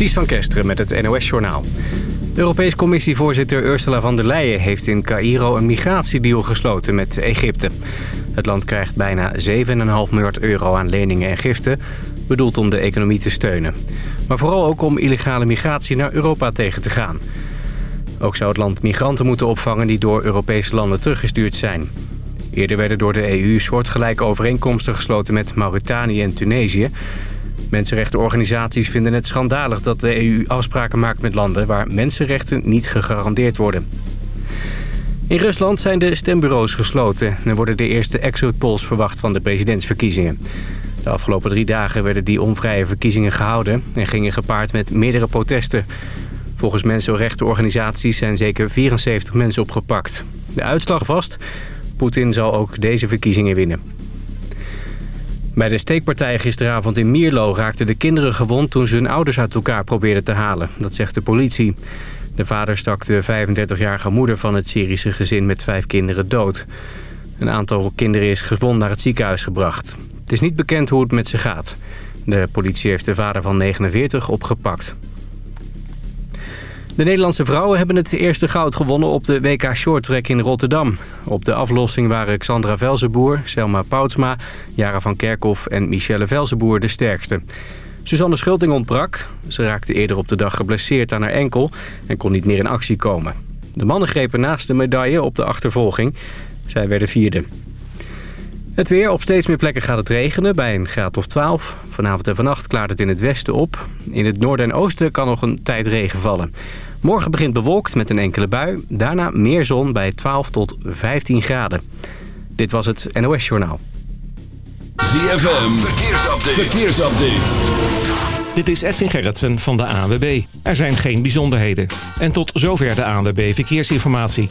Ties van Kesteren met het NOS-journaal. Europese Commissievoorzitter Ursula von der Leyen heeft in Cairo een migratiedeal gesloten met Egypte. Het land krijgt bijna 7,5 miljard euro aan leningen en giften, bedoeld om de economie te steunen. Maar vooral ook om illegale migratie naar Europa tegen te gaan. Ook zou het land migranten moeten opvangen die door Europese landen teruggestuurd zijn. Eerder werden door de EU soortgelijke overeenkomsten gesloten met Mauritanië en Tunesië. Mensenrechtenorganisaties vinden het schandalig dat de EU afspraken maakt met landen waar mensenrechten niet gegarandeerd worden. In Rusland zijn de stembureaus gesloten en worden de eerste exit polls verwacht van de presidentsverkiezingen. De afgelopen drie dagen werden die onvrije verkiezingen gehouden en gingen gepaard met meerdere protesten. Volgens mensenrechtenorganisaties zijn zeker 74 mensen opgepakt. De uitslag vast, Poetin zal ook deze verkiezingen winnen. Bij de steekpartij gisteravond in Mierlo raakten de kinderen gewond... toen ze hun ouders uit elkaar probeerden te halen. Dat zegt de politie. De vader stak de 35-jarige moeder van het Syrische gezin met vijf kinderen dood. Een aantal kinderen is gewond naar het ziekenhuis gebracht. Het is niet bekend hoe het met ze gaat. De politie heeft de vader van 49 opgepakt. De Nederlandse vrouwen hebben het eerste goud gewonnen op de WK Shorttrack in Rotterdam. Op de aflossing waren Xandra Velzenboer, Selma Poutsma, Jara van Kerkhoff en Michelle Velzenboer de sterkste. Suzanne Schulting ontbrak. Ze raakte eerder op de dag geblesseerd aan haar enkel en kon niet meer in actie komen. De mannen grepen naast de medaille op de achtervolging. Zij werden vierde. Het weer. Op steeds meer plekken gaat het regenen bij een graad of 12. Vanavond en vannacht klaart het in het westen op. In het noorden en oosten kan nog een tijd regen vallen. Morgen begint bewolkt met een enkele bui. Daarna meer zon bij 12 tot 15 graden. Dit was het NOS Journaal. ZFM. Verkeersupdate. Verkeersupdate. Dit is Edwin Gerritsen van de ANWB. Er zijn geen bijzonderheden. En tot zover de ANWB Verkeersinformatie.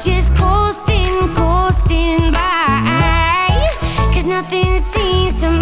Just coasting, coasting by. Cause nothing seems to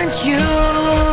And you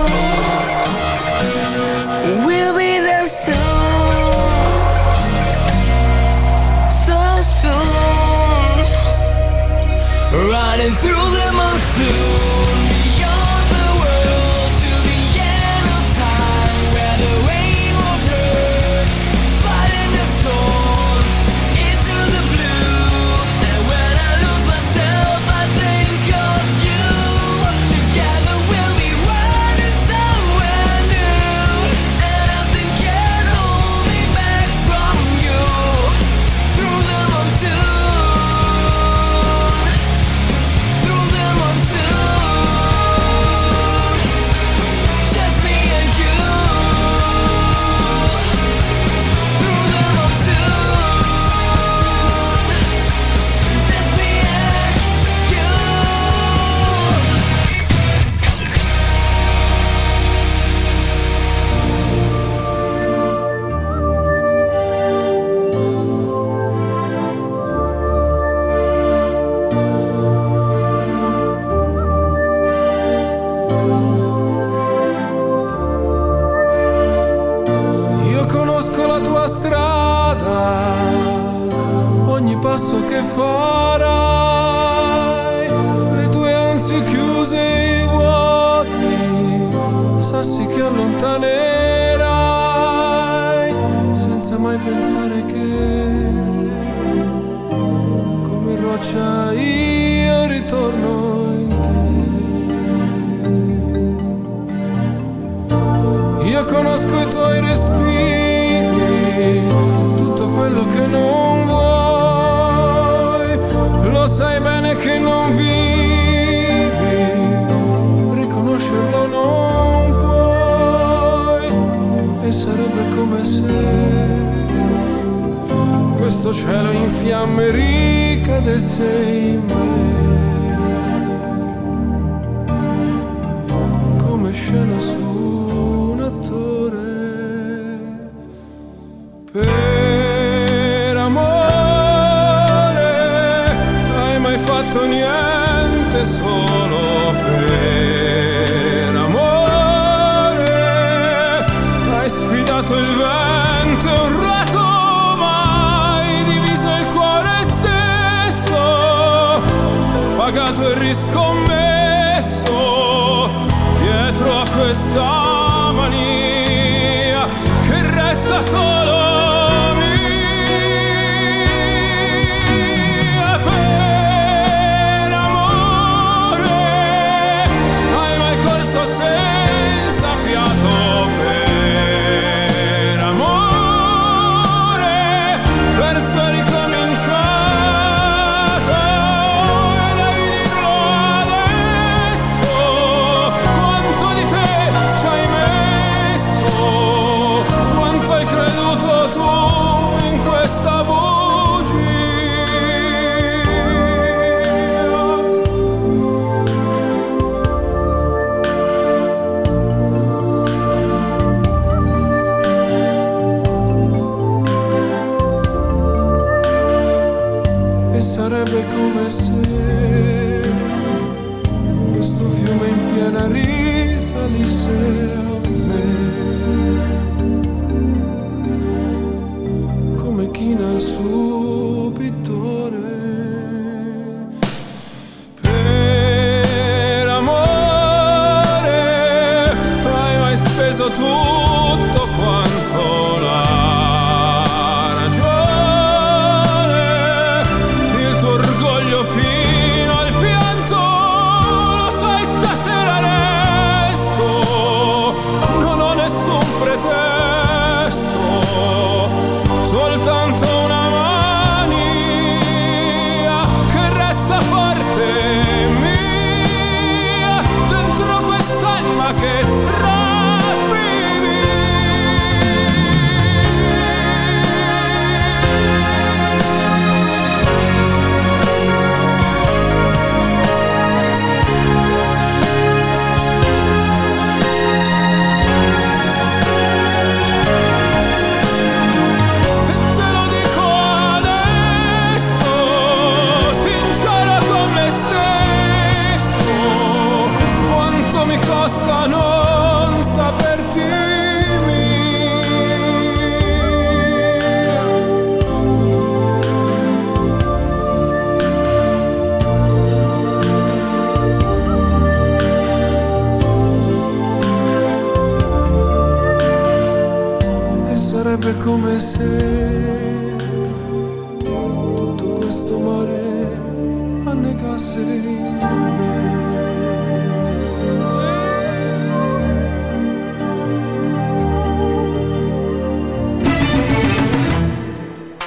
ricadesse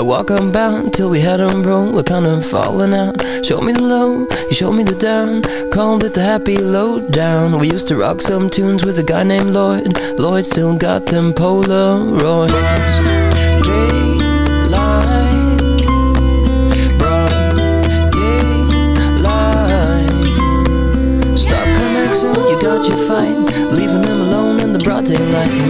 a walk on unbound till we had 'em broke. We're kind of falling out. Showed me the low, you showed me the down. Called it the happy lowdown. We used to rock some tunes with a guy named Lloyd. Lloyd still got them Polaroids.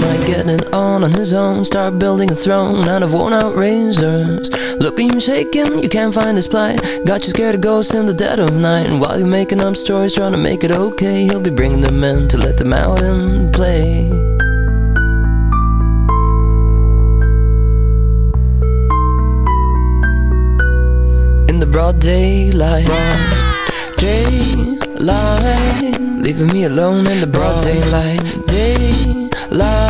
Might get it on on his own. Start building a throne out of worn out razors. Looking you shaking, you can't find his plight. Got you scared of ghosts in the dead of night. And while you're making up stories, trying to make it okay, he'll be bringing them in to let them out and play. In the broad daylight. Daylight, leaving me alone in the broad daylight. Daylight,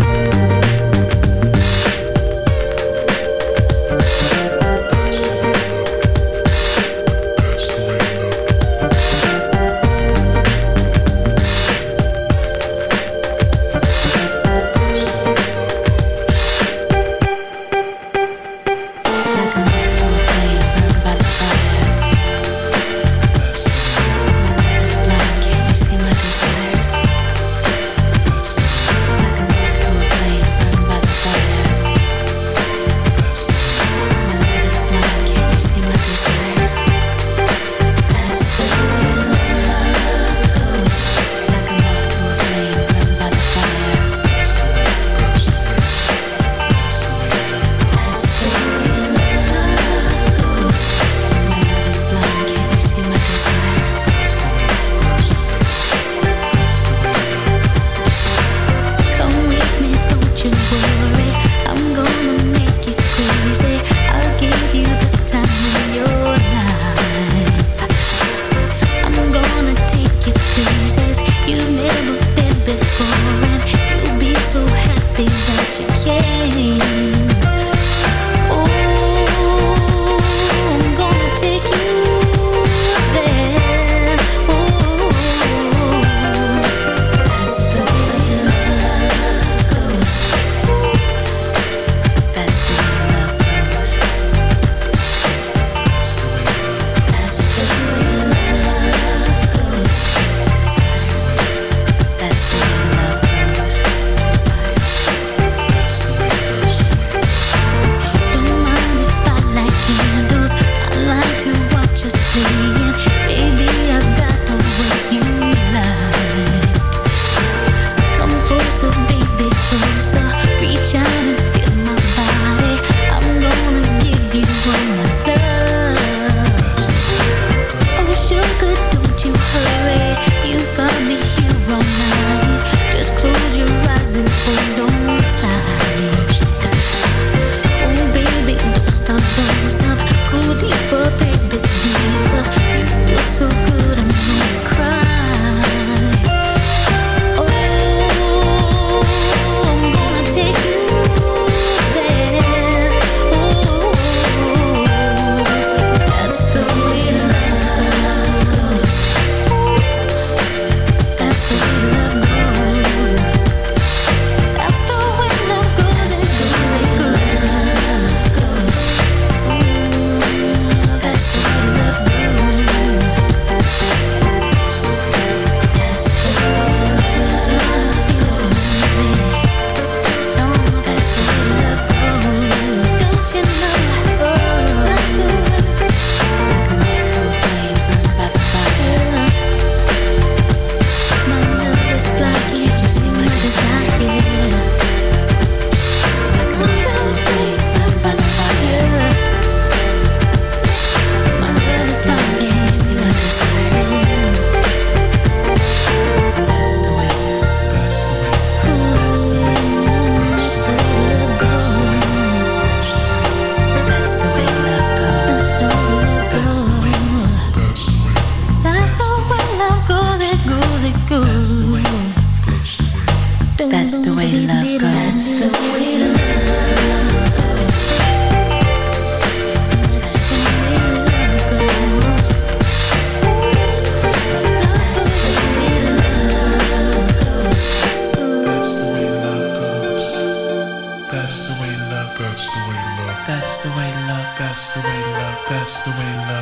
Love. That's the way love.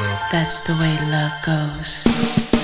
Love. That's the way love goes.